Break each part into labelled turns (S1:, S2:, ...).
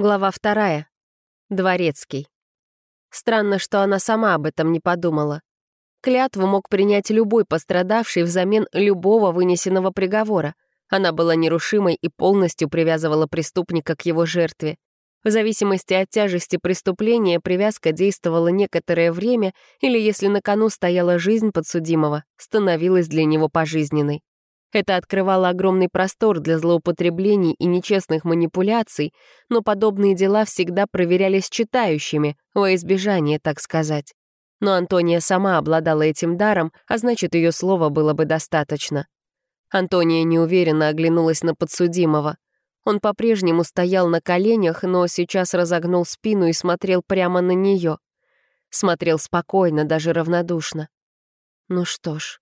S1: Глава вторая. Дворецкий. Странно, что она сама об этом не подумала. Клятву мог принять любой пострадавший взамен любого вынесенного приговора. Она была нерушимой и полностью привязывала преступника к его жертве. В зависимости от тяжести преступления привязка действовала некоторое время или, если на кону стояла жизнь подсудимого, становилась для него пожизненной. Это открывало огромный простор для злоупотреблений и нечестных манипуляций, но подобные дела всегда проверялись читающими, во избежание, так сказать. Но Антония сама обладала этим даром, а значит, ее слова было бы достаточно. Антония неуверенно оглянулась на подсудимого. Он по-прежнему стоял на коленях, но сейчас разогнул спину и смотрел прямо на нее. Смотрел спокойно, даже равнодушно. Ну что ж.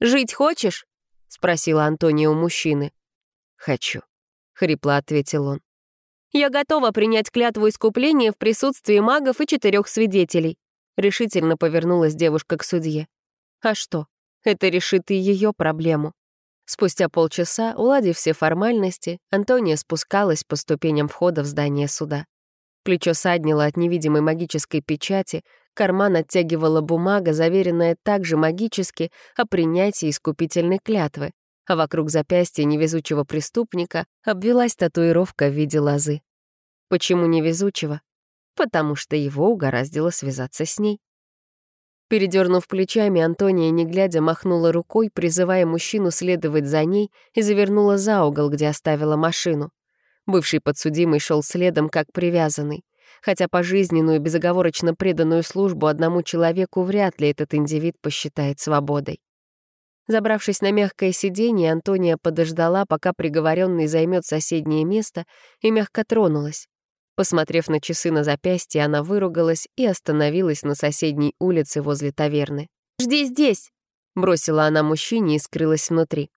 S1: «Жить хочешь?» — спросила Антония у мужчины. «Хочу», — хрипло ответил он. «Я готова принять клятву искупления в присутствии магов и четырех свидетелей», — решительно повернулась девушка к судье. «А что? Это решит и ее проблему». Спустя полчаса, уладив все формальности, Антония спускалась по ступеням входа в здание суда. Плечо саднило от невидимой магической печати, Карман оттягивала бумага, заверенная также магически о принятии искупительной клятвы, а вокруг запястья невезучего преступника обвелась татуировка в виде лозы. Почему невезучего? Потому что его угораздило связаться с ней. Передернув плечами, Антония, не глядя, махнула рукой, призывая мужчину следовать за ней, и завернула за угол, где оставила машину. Бывший подсудимый шел следом, как привязанный хотя пожизненную безоговорочно преданную службу одному человеку вряд ли этот индивид посчитает свободой. Забравшись на мягкое сиденье, Антония подождала, пока приговоренный займет соседнее место, и мягко тронулась. Посмотрев на часы на запястье, она выругалась и остановилась на соседней улице возле таверны. «Жди здесь!» — бросила она мужчине и скрылась внутри.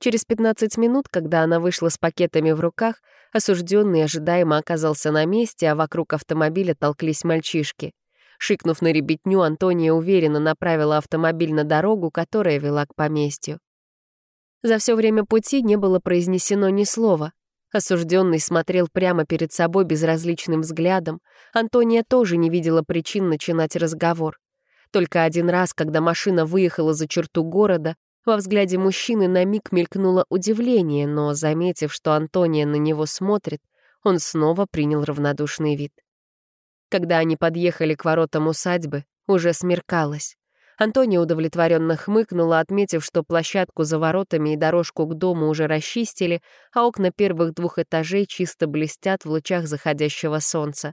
S1: Через 15 минут, когда она вышла с пакетами в руках, осужденный ожидаемо оказался на месте, а вокруг автомобиля толклись мальчишки. Шикнув на ребятню, Антония уверенно направила автомобиль на дорогу, которая вела к поместью. За все время пути не было произнесено ни слова. Осужденный смотрел прямо перед собой безразличным взглядом. Антония тоже не видела причин начинать разговор. Только один раз, когда машина выехала за черту города, во взгляде мужчины на миг мелькнуло удивление, но, заметив, что Антония на него смотрит, он снова принял равнодушный вид. Когда они подъехали к воротам усадьбы, уже смеркалось. Антония удовлетворенно хмыкнула, отметив, что площадку за воротами и дорожку к дому уже расчистили, а окна первых двух этажей чисто блестят в лучах заходящего солнца.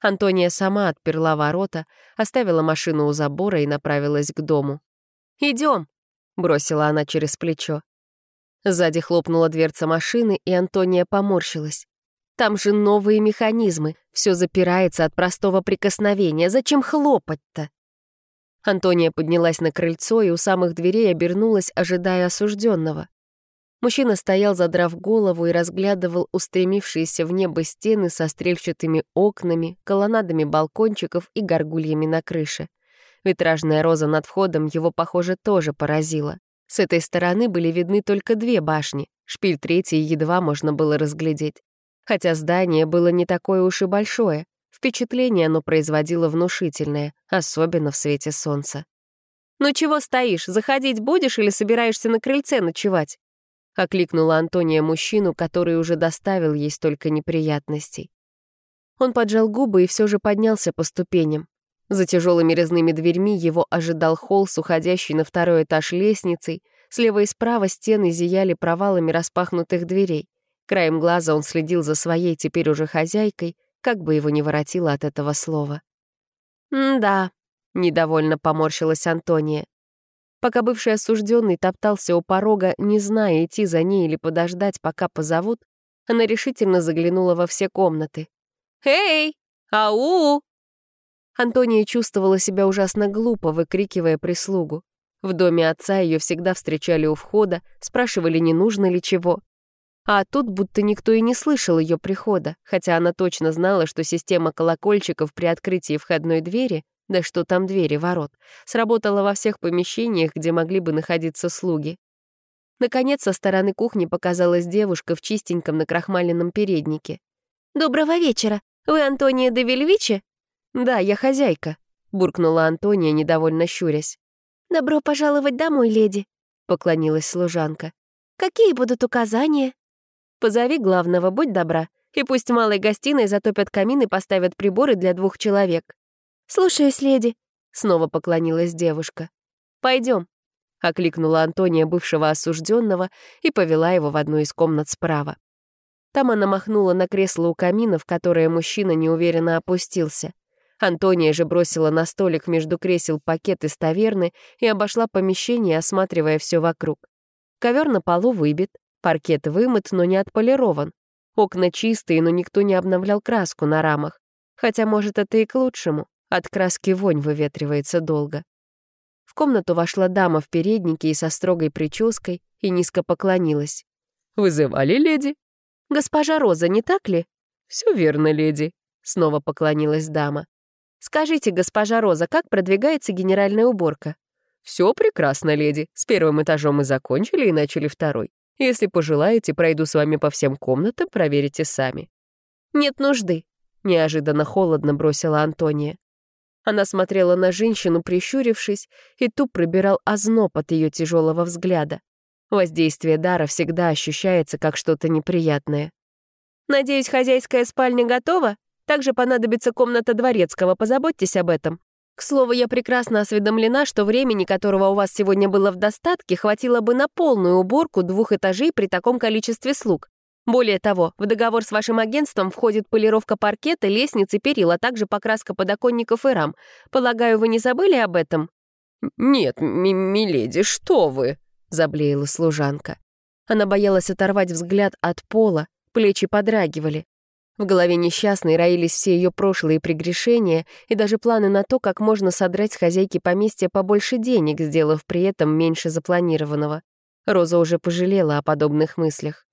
S1: Антония сама отперла ворота, оставила машину у забора и направилась к дому. Идем, — бросила она через плечо. Сзади хлопнула дверца машины, и Антония поморщилась. «Там же новые механизмы, все запирается от простого прикосновения. Зачем хлопать-то?» Антония поднялась на крыльцо и у самых дверей обернулась, ожидая осужденного. Мужчина стоял, задрав голову, и разглядывал устремившиеся в небо стены со стрельчатыми окнами, колоннадами балкончиков и горгульями на крыше. Витражная роза над входом его, похоже, тоже поразила. С этой стороны были видны только две башни, шпиль третьей едва можно было разглядеть. Хотя здание было не такое уж и большое, впечатление оно производило внушительное, особенно в свете солнца. «Ну чего стоишь, заходить будешь или собираешься на крыльце ночевать?» — окликнула Антония мужчину, который уже доставил ей столько неприятностей. Он поджал губы и все же поднялся по ступеням. За тяжелыми резными дверьми его ожидал холл с уходящей на второй этаж лестницей. Слева и справа стены зияли провалами распахнутых дверей. Краем глаза он следил за своей теперь уже хозяйкой, как бы его ни воротило от этого слова. «Да», — недовольно поморщилась Антония. Пока бывший осужденный топтался у порога, не зная, идти за ней или подождать, пока позовут, она решительно заглянула во все комнаты. «Эй! Ау!» Антония чувствовала себя ужасно глупо, выкрикивая прислугу. В доме отца ее всегда встречали у входа, спрашивали, не нужно ли чего. А тут будто никто и не слышал ее прихода, хотя она точно знала, что система колокольчиков при открытии входной двери, да что там двери, ворот, сработала во всех помещениях, где могли бы находиться слуги. Наконец, со стороны кухни показалась девушка в чистеньком накрахмаленном переднике. «Доброго вечера. Вы Антония де Вельвичи?» «Да, я хозяйка», — буркнула Антония, недовольно щурясь. «Добро пожаловать домой, леди», — поклонилась служанка. «Какие будут указания?» «Позови главного, будь добра, и пусть малой гостиной затопят камин и поставят приборы для двух человек». «Слушаюсь, леди», — снова поклонилась девушка. Пойдем, окликнула Антония бывшего осужденного и повела его в одну из комнат справа. Там она махнула на кресло у камина, в которое мужчина неуверенно опустился. Антония же бросила на столик между кресел пакет из таверны и обошла помещение, осматривая все вокруг. Ковер на полу выбит, паркет вымыт, но не отполирован. Окна чистые, но никто не обновлял краску на рамах. Хотя, может, это и к лучшему. От краски вонь выветривается долго. В комнату вошла дама в переднике и со строгой прической и низко поклонилась. «Вызывали, леди?» «Госпожа Роза, не так ли?» «Все верно, леди», — снова поклонилась дама. «Скажите, госпожа Роза, как продвигается генеральная уборка?» «Все прекрасно, леди. С первым этажом мы закончили и начали второй. Если пожелаете, пройду с вами по всем комнатам, проверите сами». «Нет нужды», — неожиданно холодно бросила Антония. Она смотрела на женщину, прищурившись, и туп пробирал озноб от ее тяжелого взгляда. Воздействие дара всегда ощущается как что-то неприятное. «Надеюсь, хозяйская спальня готова? Также понадобится комната дворецкого, позаботьтесь об этом. К слову, я прекрасно осведомлена, что времени, которого у вас сегодня было в достатке, хватило бы на полную уборку двух этажей при таком количестве слуг. Более того, в договор с вашим агентством входит полировка паркета, лестницы, перил, а также покраска подоконников и рам. Полагаю, вы не забыли об этом?»
S2: «Нет, миледи, что вы?» — заблеяла служанка.
S1: Она боялась оторвать взгляд от пола, плечи подрагивали. В голове несчастной роились все ее прошлые прегрешения и даже планы на то, как можно содрать с хозяйки поместья побольше денег, сделав при этом меньше запланированного. Роза уже пожалела о подобных мыслях.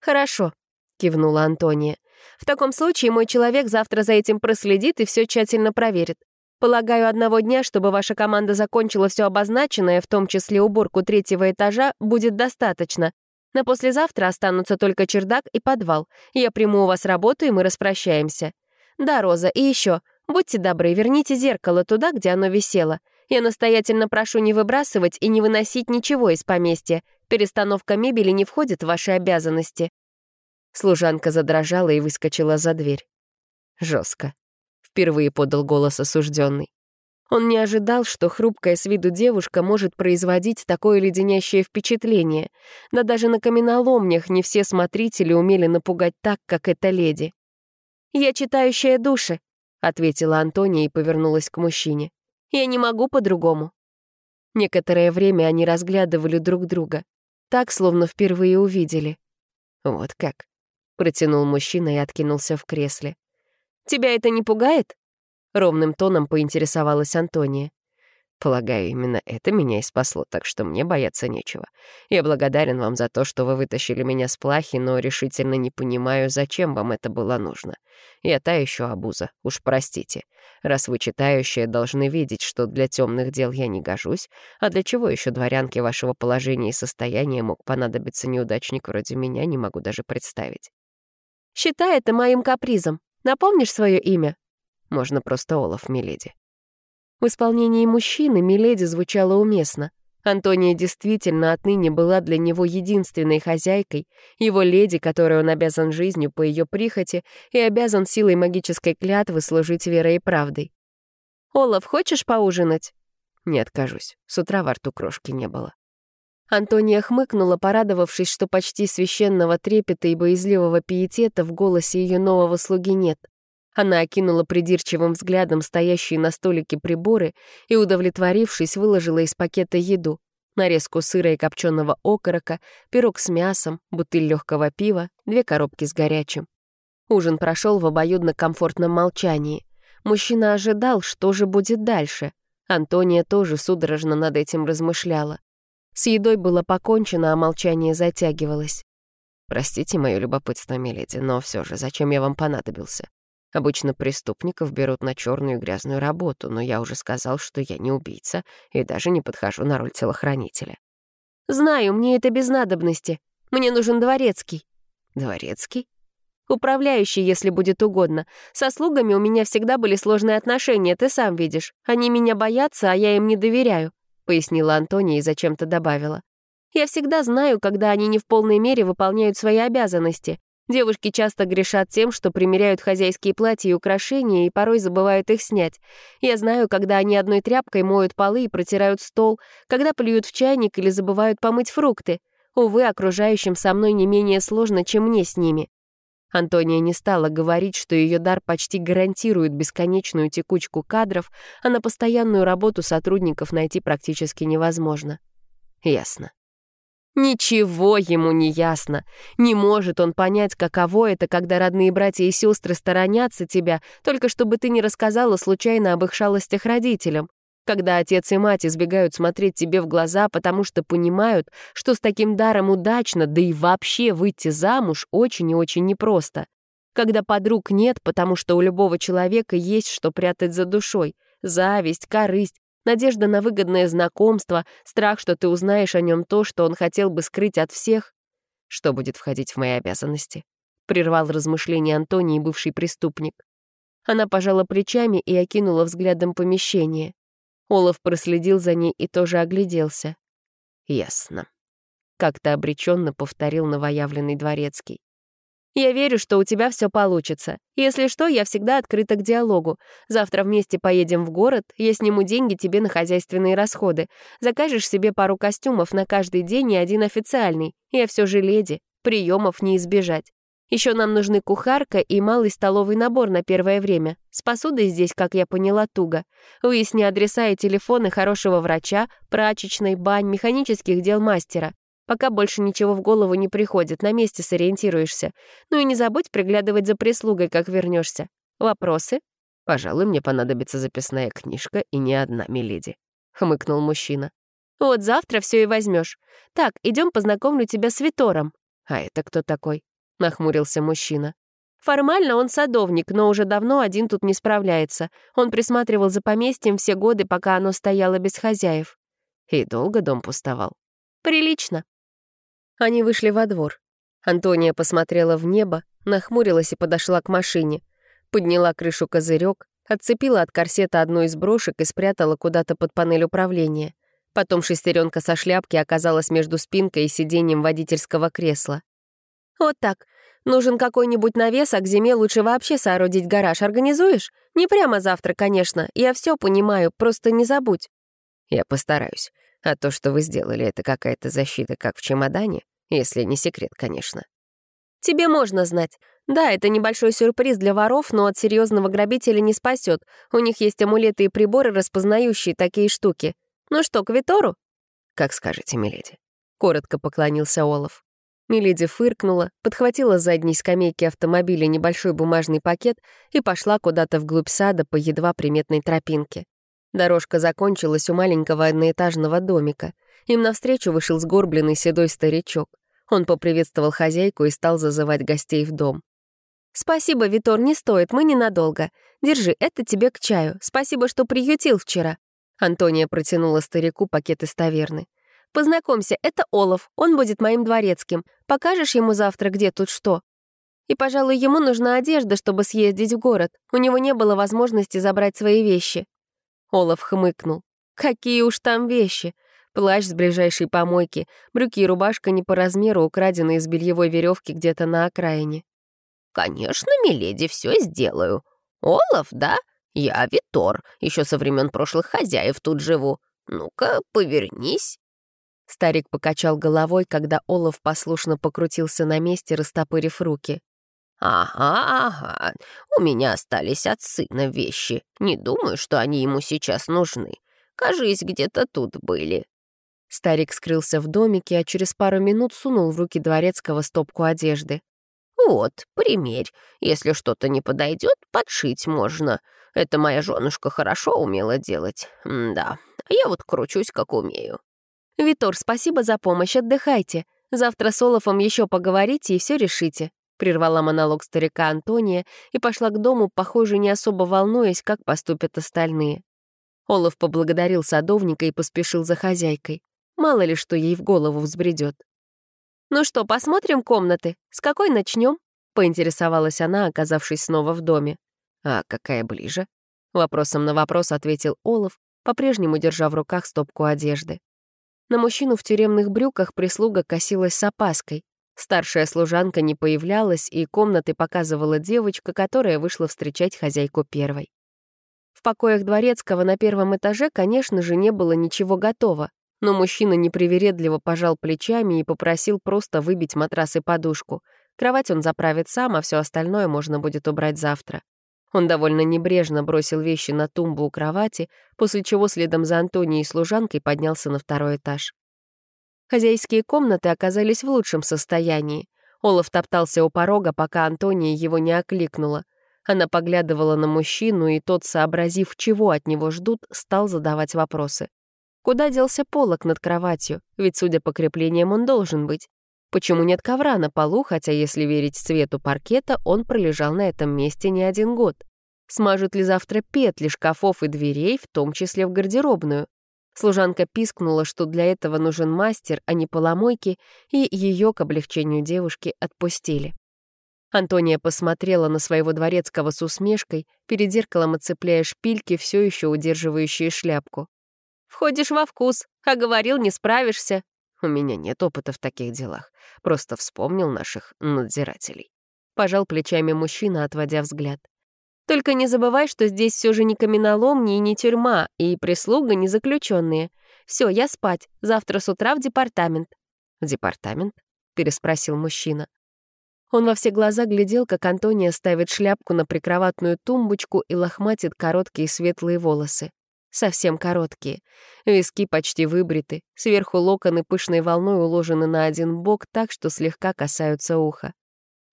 S1: «Хорошо», — кивнула Антония. «В таком случае мой человек завтра за этим проследит и все тщательно проверит. Полагаю, одного дня, чтобы ваша команда закончила все обозначенное, в том числе уборку третьего этажа, будет достаточно. На послезавтра останутся только чердак и подвал. Я приму у вас работу, и мы распрощаемся. Да, Роза, и еще, будьте добры, верните зеркало туда, где оно висело. Я настоятельно прошу не выбрасывать и не выносить ничего из поместья. Перестановка мебели не входит в ваши обязанности». Служанка задрожала и выскочила за дверь. Жестко. Впервые подал голос осужденный. Он не ожидал, что хрупкая с виду девушка может производить такое леденящее впечатление. Да даже на каменоломнях не все смотрители умели напугать так, как эта леди. «Я читающая души», — ответила Антония и повернулась к мужчине. «Я не могу по-другому». Некоторое время они разглядывали друг друга так, словно впервые увидели. «Вот как?» — протянул мужчина и откинулся в кресле. «Тебя это не пугает?» — ровным тоном поинтересовалась Антония.
S2: Полагаю, именно это меня и спасло, так что мне бояться нечего. Я благодарен вам за то, что вы вытащили меня с плахи, но решительно не понимаю, зачем вам это было нужно. Я та еще обуза, уж простите. Раз вы читающие должны видеть, что для темных дел я не гожусь, а для чего еще дворянке вашего положения и состояния мог понадобиться неудачник вроде меня, не могу даже представить.
S1: Считай это моим капризом. Напомнишь свое имя?
S2: Можно просто Олаф, миледи.
S1: В исполнении мужчины Миледи звучало уместно. Антония действительно отныне была для него единственной хозяйкой, его леди, которой он обязан жизнью по ее прихоти и обязан силой магической клятвы служить верой и правдой. «Олаф, хочешь поужинать?»
S2: «Не откажусь. С утра во рту крошки не было».
S1: Антония хмыкнула, порадовавшись, что почти священного трепета и боязливого пиетета в голосе ее нового слуги нет. Она окинула придирчивым взглядом стоящие на столике приборы и, удовлетворившись, выложила из пакета еду. Нарезку сыра и копченого окорока, пирог с мясом, бутыль легкого пива, две коробки с горячим. Ужин прошел в обоюдно комфортном молчании. Мужчина ожидал, что же будет дальше. Антония тоже судорожно над этим размышляла. С едой было покончено, а молчание затягивалось.
S2: «Простите мое любопытство, миледи, но все же, зачем я вам понадобился? Обычно преступников берут на черную грязную работу, но я уже сказал, что я не убийца и даже не подхожу на роль телохранителя.
S1: «Знаю, мне это без надобности. Мне нужен дворецкий».
S2: «Дворецкий?»
S1: Управляющий, если будет угодно. Со слугами у меня всегда были сложные отношения, ты сам видишь. Они меня боятся, а я им не доверяю», — пояснила Антония и зачем-то добавила. «Я всегда знаю, когда они не в полной мере выполняют свои обязанности. Девушки часто грешат тем, что примеряют хозяйские платья и украшения и порой забывают их снять. Я знаю, когда они одной тряпкой моют полы и протирают стол, когда плюют в чайник или забывают помыть фрукты. Увы, окружающим со мной не менее сложно, чем мне с ними. Антония не стала говорить, что ее дар почти гарантирует бесконечную текучку кадров, а на постоянную работу сотрудников найти практически невозможно. Ясно. Ничего ему не ясно. Не может он понять, каково это, когда родные братья и сестры сторонятся тебя, только чтобы ты не рассказала случайно об их шалостях родителям. Когда отец и мать избегают смотреть тебе в глаза, потому что понимают, что с таким даром удачно, да и вообще выйти замуж очень и очень непросто. Когда подруг нет, потому что у любого человека есть что прятать за душой. Зависть, корысть, надежда на выгодное знакомство, страх, что ты узнаешь о нем то, что он хотел бы скрыть от всех. Что будет входить в мои обязанности? Прервал размышления Антонии бывший преступник. Она пожала плечами и окинула взглядом помещение. Олаф проследил за ней и тоже огляделся. «Ясно», — как-то обреченно повторил новоявленный дворецкий. «Я верю, что у тебя все получится. Если что, я всегда открыта к диалогу. Завтра вместе поедем в город, я сниму деньги тебе на хозяйственные расходы. Закажешь себе пару костюмов на каждый день и один официальный. Я все же леди, приемов не избежать. Еще нам нужны кухарка и малый столовый набор на первое время. С посудой здесь, как я поняла, туго. Выясни адреса и телефоны хорошего врача, прачечной, бань, механических дел мастера. Пока больше ничего в голову не приходит, на месте сориентируешься. Ну и не забудь приглядывать за прислугой, как вернешься. Вопросы?
S2: Пожалуй, мне понадобится записная книжка и не одна, миледи, хмыкнул мужчина.
S1: Вот завтра все и возьмешь. Так, идем познакомлю тебя с Витором.
S2: А это кто такой? нахмурился мужчина.
S1: Формально он садовник, но уже давно один тут не справляется. Он присматривал за поместьем все годы, пока оно стояло без хозяев.
S2: И долго дом пустовал?
S1: Прилично.
S2: Они вышли во двор. Антония посмотрела в небо, нахмурилась и подошла к машине. Подняла крышу козырек, отцепила от корсета одну из брошек и спрятала куда-то под панель управления. Потом шестеренка со шляпки оказалась между спинкой и сиденьем водительского кресла.
S1: «Вот так. Нужен какой-нибудь навес, а к зиме лучше вообще соорудить гараж. Организуешь? Не прямо завтра, конечно. Я все понимаю, просто не забудь».
S2: «Я постараюсь. А то, что вы сделали, это какая-то защита, как в чемодане, если не секрет, конечно».
S1: «Тебе можно знать. Да, это небольшой сюрприз для воров, но от серьезного грабителя не спасет. У них есть амулеты и приборы, распознающие такие штуки. Ну что, к Витору?»
S2: «Как скажете, миледи», — коротко поклонился Олаф.
S1: Миледи фыркнула, подхватила с задней скамейки автомобиля небольшой бумажный пакет и пошла куда-то вглубь сада по едва приметной тропинке. Дорожка закончилась у маленького одноэтажного домика. Им навстречу вышел сгорбленный седой старичок. Он поприветствовал хозяйку и стал зазывать гостей в дом. «Спасибо, Витор, не стоит, мы ненадолго. Держи, это тебе к чаю. Спасибо, что приютил вчера». Антония протянула старику пакет из таверны. Познакомься, это Олаф, он будет моим дворецким. Покажешь ему завтра, где тут что? И, пожалуй, ему нужна одежда, чтобы съездить в город. У него не было возможности забрать свои вещи. Олаф хмыкнул. Какие уж там вещи. Плащ с ближайшей помойки, брюки и рубашка не по размеру, украденные из бельевой веревки где-то на окраине.
S3: «Конечно, миледи, все сделаю. Олаф, да? Я Витор, еще со времен прошлых хозяев тут живу. Ну-ка, повернись».
S1: Старик покачал головой, когда Олаф послушно покрутился на месте, растопырив руки.
S3: «Ага, ага, у меня остались от сына вещи. Не думаю, что они ему сейчас нужны. Кажись, где-то тут были».
S1: Старик скрылся в домике, а через пару минут сунул в руки дворецкого стопку одежды.
S3: «Вот, примерь. Если что-то не подойдет, подшить можно. Это моя женушка хорошо умела делать. М да, а я вот кручусь, как умею».
S1: «Витор, спасибо за помощь, отдыхайте. Завтра с Олафом еще поговорите и все решите», — прервала монолог старика Антония и пошла к дому, похоже, не особо волнуясь, как поступят остальные. Олаф поблагодарил садовника и поспешил за хозяйкой. Мало ли, что ей в голову взбредет. «Ну что, посмотрим комнаты? С какой начнем? — поинтересовалась она, оказавшись снова в доме.
S2: «А какая ближе?»
S1: Вопросом на вопрос ответил Олаф, по-прежнему держа в руках стопку одежды. На мужчину в тюремных брюках прислуга косилась с опаской. Старшая служанка не появлялась, и комнаты показывала девочка, которая вышла встречать хозяйку первой. В покоях дворецкого на первом этаже, конечно же, не было ничего готово, но мужчина непривередливо пожал плечами и попросил просто выбить матрас и подушку. Кровать он заправит сам, а все остальное можно будет убрать завтра. Он довольно небрежно бросил вещи на тумбу у кровати, после чего следом за Антонией и служанкой поднялся на второй этаж. Хозяйские комнаты оказались в лучшем состоянии. Олаф топтался у порога, пока Антония его не окликнула. Она поглядывала на мужчину, и тот, сообразив, чего от него ждут, стал задавать вопросы. Куда делся полок над кроватью? Ведь, судя по креплениям, он должен быть. Почему нет ковра на полу, хотя, если верить цвету паркета, он пролежал на этом месте не один год? Смажут ли завтра петли шкафов и дверей, в том числе в гардеробную? Служанка пискнула, что для этого нужен мастер, а не поломойки, и ее, к облегчению девушки, отпустили. Антония посмотрела на своего дворецкого с усмешкой, перед зеркалом отцепляя шпильки, все еще удерживающие шляпку. «Входишь во вкус, а говорил, не справишься».
S2: «У меня нет опыта в таких делах, просто вспомнил наших надзирателей».
S1: Пожал плечами мужчина, отводя взгляд. «Только не забывай, что здесь все же не каменоломни и не тюрьма, и прислуга не заключенные. Все, я спать, завтра с утра в департамент».
S2: «В департамент?» — переспросил мужчина.
S1: Он во все глаза глядел, как Антония ставит шляпку на прикроватную тумбочку и лохматит короткие светлые волосы. Совсем короткие. Виски почти выбриты, сверху локоны пышной волной уложены на один бок так, что слегка касаются уха.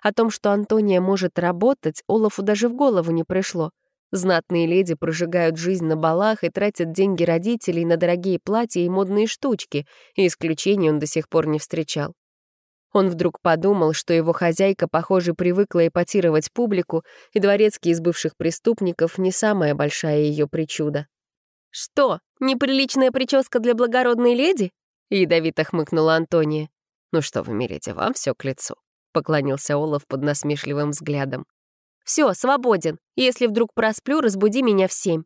S1: О том, что Антония может работать, Олафу даже в голову не пришло. Знатные леди прожигают жизнь на балах и тратят деньги родителей на дорогие платья и модные штучки, и исключений он до сих пор не встречал. Он вдруг подумал, что его хозяйка, похоже, привыкла эпатировать публику, и дворецкий из бывших преступников не самая большая ее причуда. «Что, неприличная прическа для благородной леди?» — ядовито хмыкнула Антония.
S2: «Ну что вы, Мерите, вам все к лицу», — поклонился Олаф под насмешливым взглядом.
S1: Все, свободен. Если вдруг просплю, разбуди меня в семь».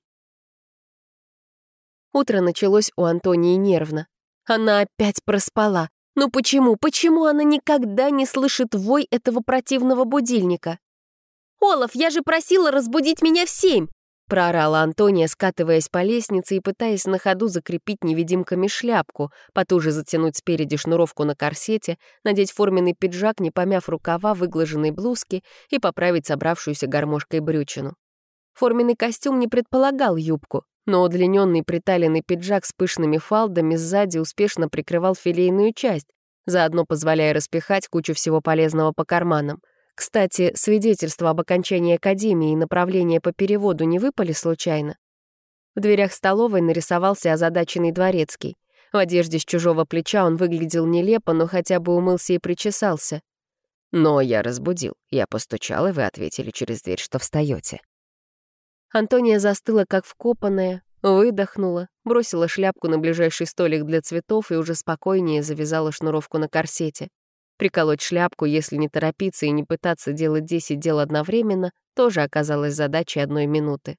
S1: Утро началось у Антонии нервно. Она опять проспала. Ну почему, почему она никогда не слышит вой этого противного будильника? «Олаф, я же просила разбудить меня в семь!» Проорала Антония, скатываясь по лестнице и пытаясь на ходу закрепить невидимками шляпку, потуже затянуть спереди шнуровку на корсете, надеть форменный пиджак, не помяв рукава выглаженной блузки и поправить собравшуюся гармошкой брючину. Форменный костюм не предполагал юбку, но удлиненный приталенный пиджак с пышными фалдами сзади успешно прикрывал филейную часть, заодно позволяя распихать кучу всего полезного по карманам. Кстати, свидетельство об окончании академии и направление по переводу не выпали случайно. В дверях столовой нарисовался озадаченный дворецкий. В одежде с чужого плеча он выглядел нелепо, но хотя бы умылся и причесался.
S2: «Но я разбудил. Я постучал, и вы ответили через дверь, что встаете.
S1: Антония застыла, как вкопанная, выдохнула, бросила шляпку на ближайший столик для цветов и уже спокойнее завязала шнуровку на корсете. Приколоть шляпку, если не торопиться и не пытаться делать 10 дел одновременно, тоже оказалось задачей одной минуты.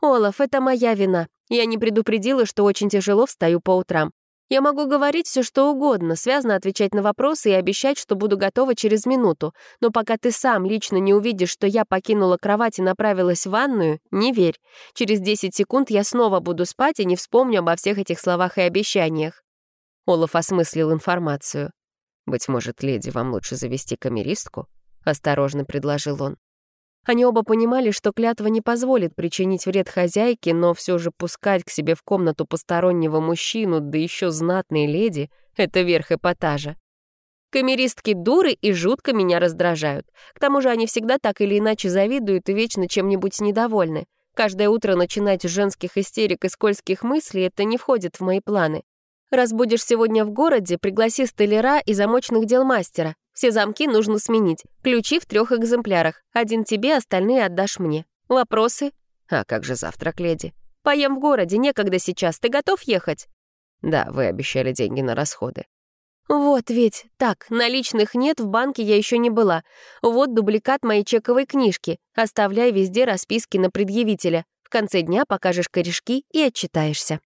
S1: «Олаф, это моя вина. Я не предупредила, что очень тяжело встаю по утрам. Я могу говорить все, что угодно, связно отвечать на вопросы и обещать, что буду готова через минуту, но пока ты сам лично не увидишь, что я покинула кровать и направилась в ванную, не верь. Через 10 секунд я снова буду спать и не вспомню обо всех этих словах и обещаниях». Олаф осмыслил информацию.
S2: «Быть может, леди, вам лучше завести камеристку?» — осторожно предложил он.
S1: Они оба понимали, что клятва не позволит причинить вред хозяйке, но все же пускать к себе в комнату постороннего мужчину, да еще знатные леди — это верх эпатажа. Камеристки дуры и жутко меня раздражают. К тому же они всегда так или иначе завидуют и вечно чем-нибудь недовольны. Каждое утро начинать с женских истерик и скользких мыслей — это не входит в мои планы. Раз будешь сегодня в городе, пригласи столяра и замочных дел мастера. Все замки нужно сменить. Ключи в трех экземплярах. Один тебе, остальные отдашь мне. Вопросы?
S2: А как же завтрак, леди?
S1: Поем в городе, некогда сейчас. Ты готов ехать?
S2: Да, вы обещали деньги на расходы.
S1: Вот ведь, так, наличных нет, в банке я еще не была. Вот дубликат моей чековой книжки. Оставляй везде расписки на предъявителя. В конце дня покажешь корешки и отчитаешься.